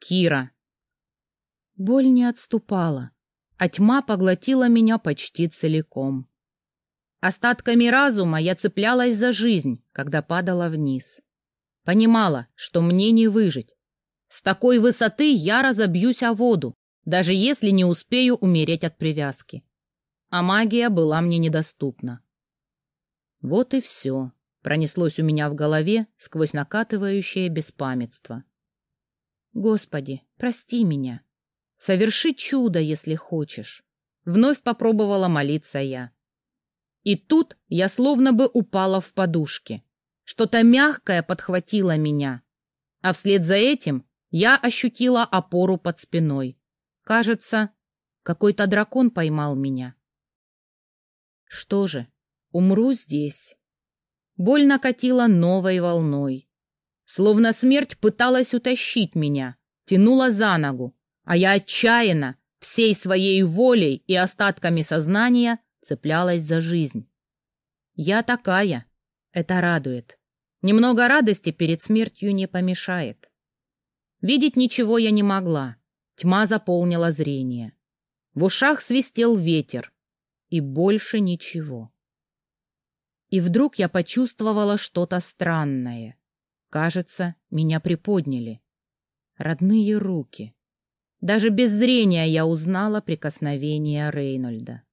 Кира. Боль не отступала, а тьма поглотила меня почти целиком. Остатками разума я цеплялась за жизнь, когда падала вниз. Понимала, что мне не выжить. С такой высоты я разобьюсь о воду, даже если не успею умереть от привязки. А магия была мне недоступна. Вот и все, пронеслось у меня в голове сквозь накатывающее беспамятство. Господи, прости меня. Соверши чудо, если хочешь. Вновь попробовала молиться я. И тут я словно бы упала в подушки. Что-то мягкое подхватило меня. А вслед за этим я ощутила опору под спиной. Кажется, какой-то дракон поймал меня. Что же, умру здесь. Боль накатила новой волной. Словно смерть пыталась утащить меня, тянула за ногу, а я отчаянно, всей своей волей и остатками сознания цеплялась за жизнь. Я такая, это радует. Немного радости перед смертью не помешает. Видеть ничего я не могла. Тьма заполнила зрение. В ушах свистел ветер. И больше ничего. И вдруг я почувствовала что-то странное. Кажется, меня приподняли. Родные руки. Даже без зрения я узнала прикосновение Рейнольда.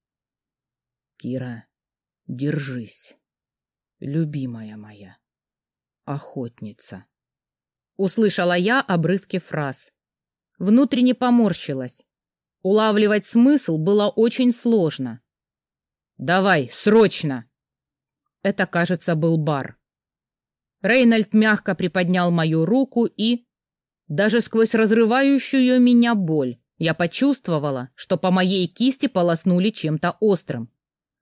Кира, держись, любимая моя, охотница. Услышала я обрывки фраз. Внутренне поморщилась. Улавливать смысл было очень сложно. «Давай, срочно!» Это, кажется, был бар. Рейнольд мягко приподнял мою руку и... Даже сквозь разрывающую меня боль я почувствовала, что по моей кисти полоснули чем-то острым.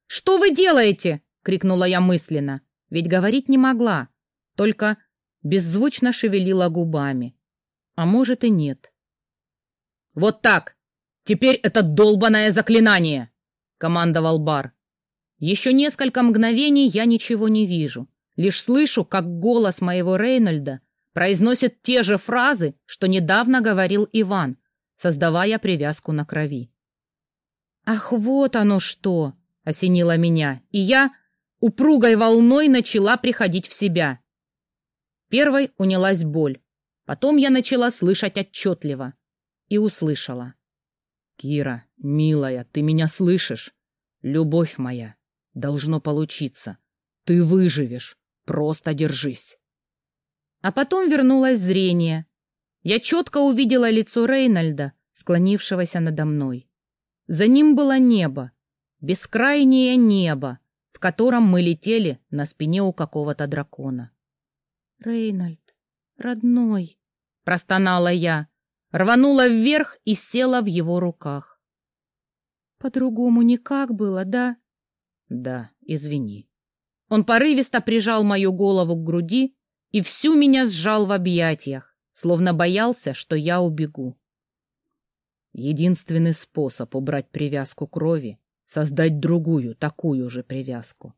«Что вы делаете?» — крикнула я мысленно, ведь говорить не могла, только беззвучно шевелила губами. А может и нет. «Вот так! Теперь это долбаное заклинание!» — командовал Бар. Еще несколько мгновений я ничего не вижу, лишь слышу, как голос моего Рейнольда произносит те же фразы, что недавно говорил Иван, создавая привязку на крови. «Ах, вот оно что!» — осенило меня, и я упругой волной начала приходить в себя. Первой унялась боль, потом я начала слышать отчетливо и услышала. «Кира, милая, ты меня слышишь? Любовь моя, должно получиться. Ты выживешь, просто держись». А потом вернулось зрение. Я четко увидела лицо Рейнольда, склонившегося надо мной. За ним было небо, бескрайнее небо, в котором мы летели на спине у какого-то дракона. «Рейнольд, родной!» — простонала я, рванула вверх и села в его руках. «По-другому никак было, да?» «Да, извини». Он порывисто прижал мою голову к груди и всю меня сжал в объятиях, словно боялся, что я убегу. Единственный способ убрать привязку крови — создать другую, такую же привязку.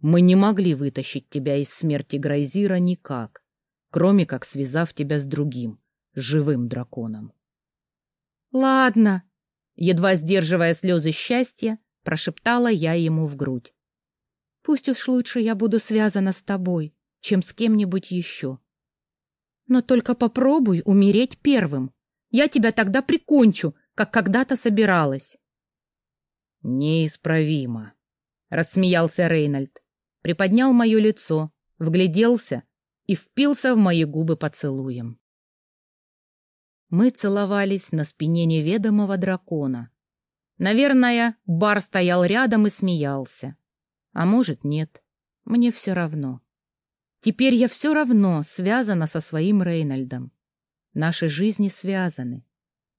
Мы не могли вытащить тебя из смерти Грайзира никак, кроме как связав тебя с другим, живым драконом. «Ладно», — едва сдерживая слезы счастья, прошептала я ему в грудь. «Пусть уж лучше я буду связана с тобой, чем с кем-нибудь еще. Но только попробуй умереть первым. Я тебя тогда прикончу, как когда-то собиралась». «Неисправимо», — рассмеялся Рейнольд, приподнял мое лицо, вгляделся и впился в мои губы поцелуем. Мы целовались на спине неведомого дракона. Наверное, бар стоял рядом и смеялся. А может, нет. Мне все равно. Теперь я все равно связана со своим Рейнольдом. Наши жизни связаны.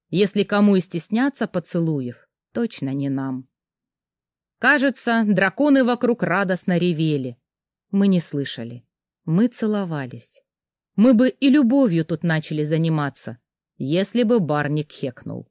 Если кому и стесняться поцелуев, точно не нам. Кажется, драконы вокруг радостно ревели. Мы не слышали. Мы целовались. Мы бы и любовью тут начали заниматься, если бы барник хекнул.